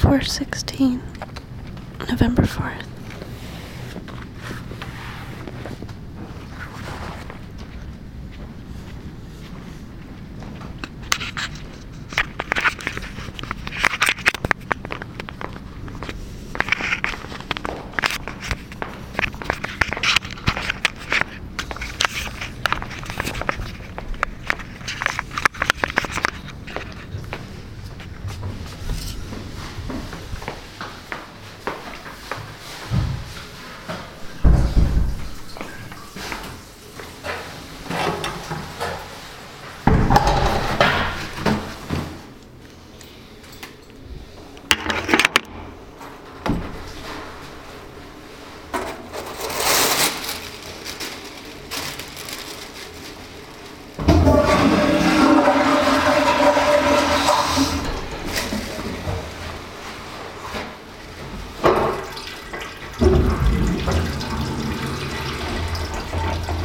416, November 4th.